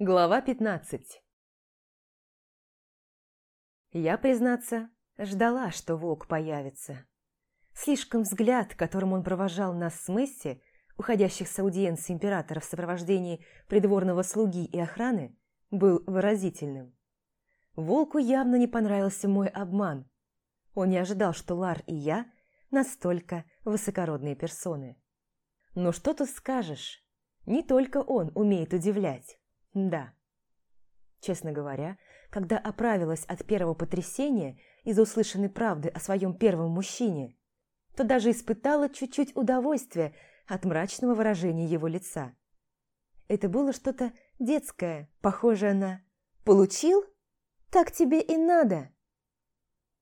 Глава 15 Я, признаться, ждала, что волк появится. Слишком взгляд, которым он провожал нас с Месси, уходящих с аудиенции императора в сопровождении придворного слуги и охраны, был выразительным. Волку явно не понравился мой обман. Он не ожидал, что Лар и я настолько высокородные персоны. Но что тут скажешь, не только он умеет удивлять. Да. Честно говоря, когда оправилась от первого потрясения из-за услышанной правды о своем первом мужчине, то даже испытала чуть-чуть удовольствия от мрачного выражения его лица. Это было что-то детское, похожее на «Получил? Так тебе и надо!»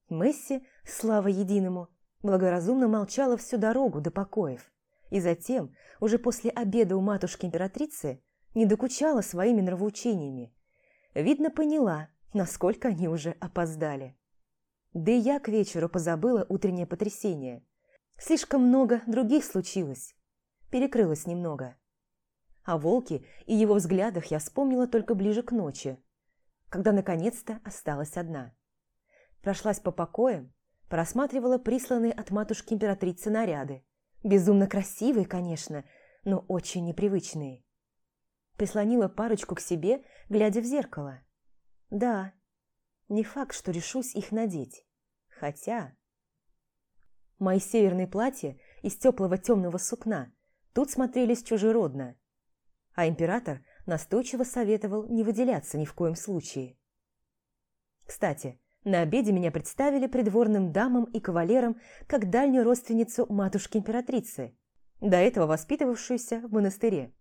Месси, слава единому, благоразумно молчала всю дорогу до покоев, и затем, уже после обеда у матушки-императрицы, не докучала своими нравоучениями. Видно, поняла, насколько они уже опоздали. Да и я к вечеру позабыла утреннее потрясение. Слишком много других случилось. Перекрылось немного. О волке и его взглядах я вспомнила только ближе к ночи, когда наконец-то осталась одна. Прошлась по покоям, просматривала присланные от матушки императрицы наряды. Безумно красивые, конечно, но очень непривычные прислонила парочку к себе, глядя в зеркало. Да, не факт, что решусь их надеть. Хотя... Мои северные платья из теплого темного сукна тут смотрелись чужеродно, а император настойчиво советовал не выделяться ни в коем случае. Кстати, на обеде меня представили придворным дамам и кавалерам как дальнюю родственницу матушки-императрицы, до этого воспитывавшуюся в монастыре.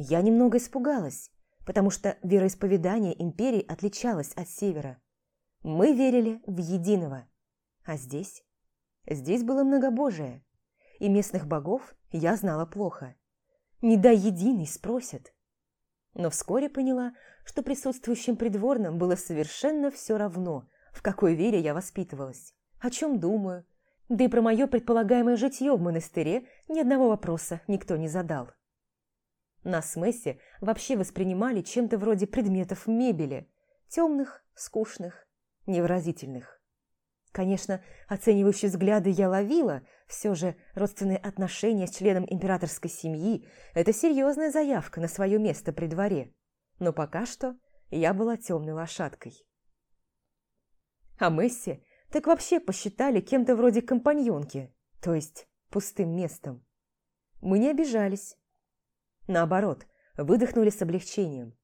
Я немного испугалась, потому что вероисповедание империи отличалось от севера. Мы верили в единого. А здесь? Здесь было многобожие. И местных богов я знала плохо. Не дай единый спросят. Но вскоре поняла, что присутствующим придворным было совершенно все равно, в какой вере я воспитывалась, о чем думаю. Да и про мое предполагаемое житье в монастыре ни одного вопроса никто не задал. Нас с Месси вообще воспринимали чем-то вроде предметов мебели, темных, скучных, невыразительных. Конечно, оценивающие взгляды я ловила, все же родственные отношения с членом императорской семьи – это серьезная заявка на свое место при дворе. Но пока что я была темной лошадкой. А Месси так вообще посчитали кем-то вроде компаньонки, то есть пустым местом. Мы не обижались, Наоборот, выдохнули с облегчением.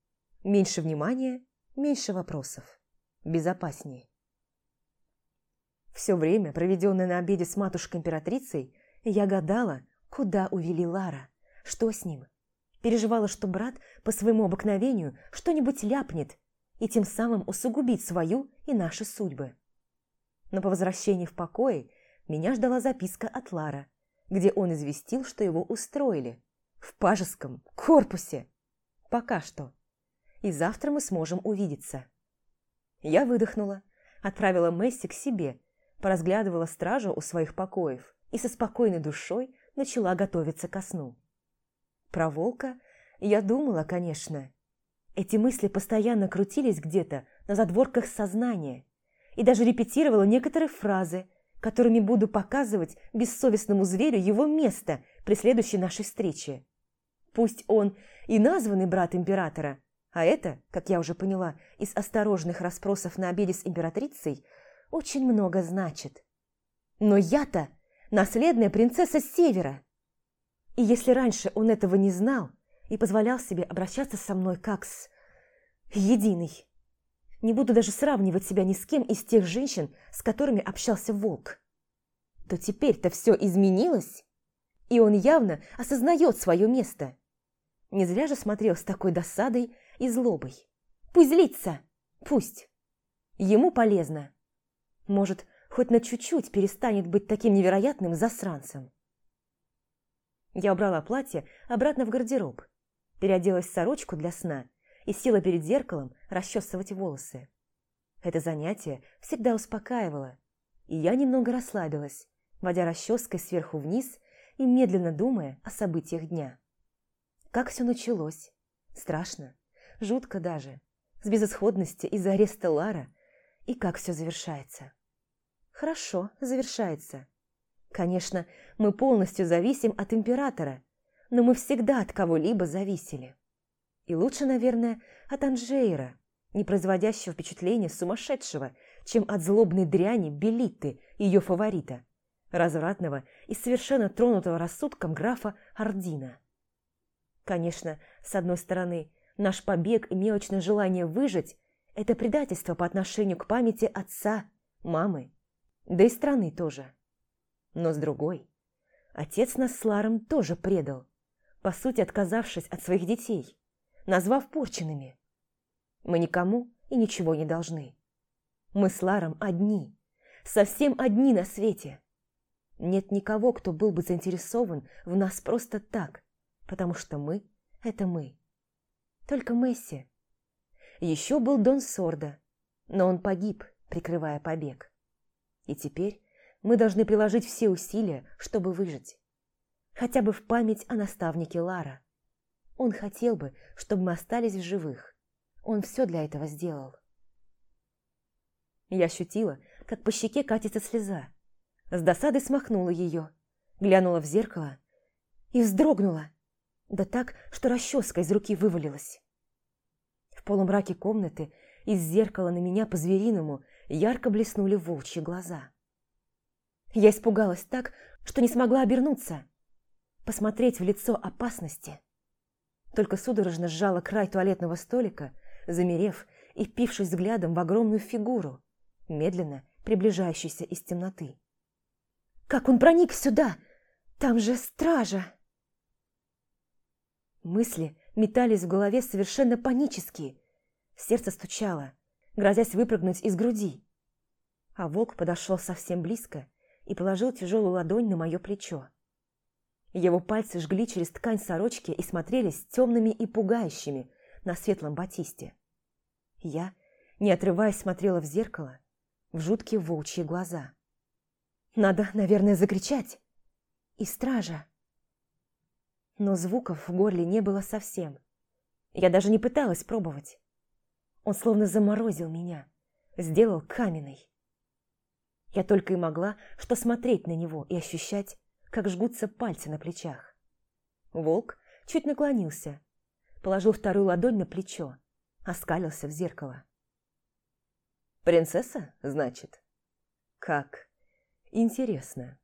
Меньше внимания, меньше вопросов. Безопаснее. Все время, проведенное на обеде с матушкой-императрицей, я гадала, куда увели Лара, что с ним. Переживала, что брат по своему обыкновению что-нибудь ляпнет и тем самым усугубит свою и наши судьбы. Но по возвращении в покое меня ждала записка от Лара, где он известил, что его устроили, в пажеском корпусе. Пока что. И завтра мы сможем увидеться. Я выдохнула, отправила Месси к себе, поразглядывала стражу у своих покоев и со спокойной душой начала готовиться ко сну. Про волка я думала, конечно. Эти мысли постоянно крутились где-то на задворках сознания и даже репетировала некоторые фразы, которыми буду показывать бессовестному зверю его место при следующей нашей встрече. Пусть он и названный брат императора, а это, как я уже поняла, из осторожных расспросов на обеде с императрицей, очень много значит. Но я-то наследная принцесса Севера. И если раньше он этого не знал и позволял себе обращаться со мной как с... единой, не буду даже сравнивать себя ни с кем из тех женщин, с которыми общался волк, то теперь-то все изменилось, и он явно осознает свое место. Не зря же смотрел с такой досадой и злобой. Пусть злится, пусть. Ему полезно. Может, хоть на чуть-чуть перестанет быть таким невероятным засранцем. Я убрала платье обратно в гардероб, переоделась в сорочку для сна и села перед зеркалом расчесывать волосы. Это занятие всегда успокаивало, и я немного расслабилась, водя расческой сверху вниз и медленно думая о событиях дня. Как все началось? Страшно. жутко даже, с безысходности из-за ареста Лара и как все завершается. Хорошо завершается. Конечно, мы полностью зависим от императора, но мы всегда от кого-либо зависели. И лучше, наверное, от Анжейра, не производящего впечатления сумасшедшего, чем от злобной дряни Белиты, ее фаворита, развратного и совершенно тронутого рассудком графа Ардина. Конечно, с одной стороны, наш побег и мелочное желание выжить – это предательство по отношению к памяти отца, мамы, да и страны тоже. Но с другой, отец нас с Ларом тоже предал, по сути отказавшись от своих детей, назвав порченными. Мы никому и ничего не должны. Мы с Ларом одни, совсем одни на свете. Нет никого, кто был бы заинтересован в нас просто так, потому что мы – это мы. Только Месси. Еще был Дон Сордо, но он погиб, прикрывая побег. И теперь мы должны приложить все усилия, чтобы выжить. Хотя бы в память о наставнике Лара. Он хотел бы, чтобы мы остались в живых. Он все для этого сделал. Я ощутила, как по щеке катится слеза. С досадой смахнула ее, глянула в зеркало и вздрогнула. Да так, что расческа из руки вывалилась. В полумраке комнаты из зеркала на меня по-звериному ярко блеснули волчьи глаза. Я испугалась так, что не смогла обернуться, посмотреть в лицо опасности. Только судорожно сжала край туалетного столика, замерев и впившись взглядом в огромную фигуру, медленно приближающуюся из темноты. «Как он проник сюда? Там же стража!» Мысли метались в голове совершенно панические. Сердце стучало, грозясь выпрыгнуть из груди. А волк подошел совсем близко и положил тяжелую ладонь на мое плечо. Его пальцы жгли через ткань сорочки и смотрелись темными и пугающими на светлом батисте. Я, не отрываясь, смотрела в зеркало, в жуткие волчьи глаза. Надо, наверное, закричать. И стража. Но звуков в горле не было совсем. Я даже не пыталась пробовать. Он словно заморозил меня, сделал каменной. Я только и могла что смотреть на него и ощущать, как жгутся пальцы на плечах. Волк чуть наклонился, положил вторую ладонь на плечо, оскалился в зеркало. «Принцесса, значит? Как? Интересно.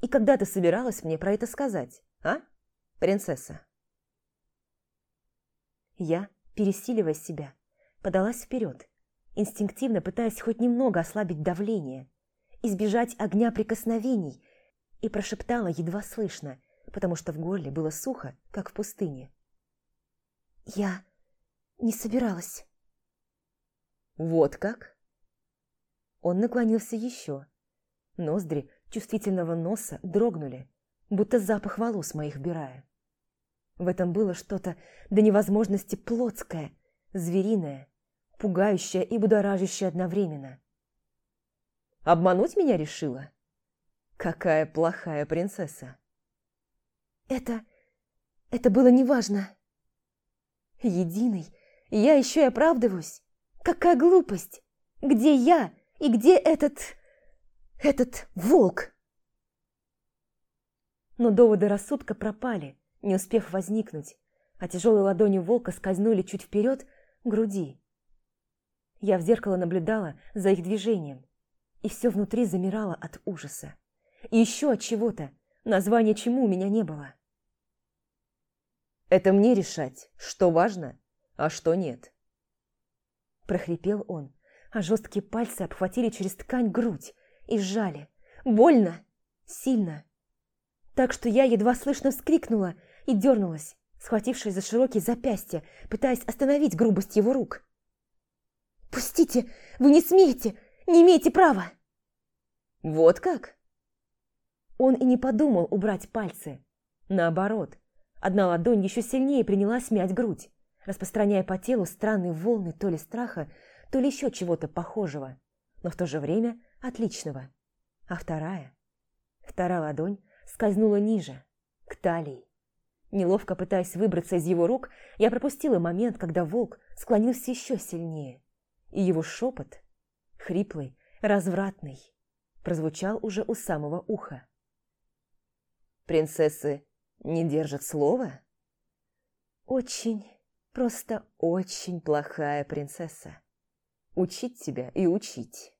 И когда ты собиралась мне про это сказать, а, принцесса?» Я, пересиливая себя, подалась вперед инстинктивно пытаясь хоть немного ослабить давление, избежать огня прикосновений, и прошептала едва слышно, потому что в горле было сухо, как в пустыне. «Я не собиралась». «Вот как?» Он наклонился еще. Ноздри чувствительного носа дрогнули, будто запах волос моих вбирая. В этом было что-то до невозможности плотское, звериное, пугающая и будоражащая одновременно. «Обмануть меня решила? Какая плохая принцесса!» «Это... это было неважно!» «Единый, я еще и оправдываюсь! Какая глупость! Где я и где этот... этот волк?» Но доводы рассудка пропали, не успев возникнуть, а тяжелые ладони волка скользнули чуть вперед к груди. Я в зеркало наблюдала за их движением, и все внутри замирало от ужаса. И еще от чего-то, названия чему у меня не было. «Это мне решать, что важно, а что нет», – прохрипел он, а жесткие пальцы обхватили через ткань грудь и сжали. Больно, сильно. Так что я едва слышно вскрикнула и дернулась, схватившись за широкие запястья, пытаясь остановить грубость его рук. «Пустите! Вы не смеете! Не имеете права!» «Вот как?» Он и не подумал убрать пальцы. Наоборот, одна ладонь еще сильнее принялась мять грудь, распространяя по телу странные волны то ли страха, то ли еще чего-то похожего, но в то же время отличного. А вторая? Вторая ладонь скользнула ниже, к талии. Неловко пытаясь выбраться из его рук, я пропустила момент, когда волк склонился еще сильнее, и его шепот, хриплый, развратный, прозвучал уже у самого уха. «Принцессы не держат слова?» «Очень, просто очень плохая принцесса. Учить тебя и учить».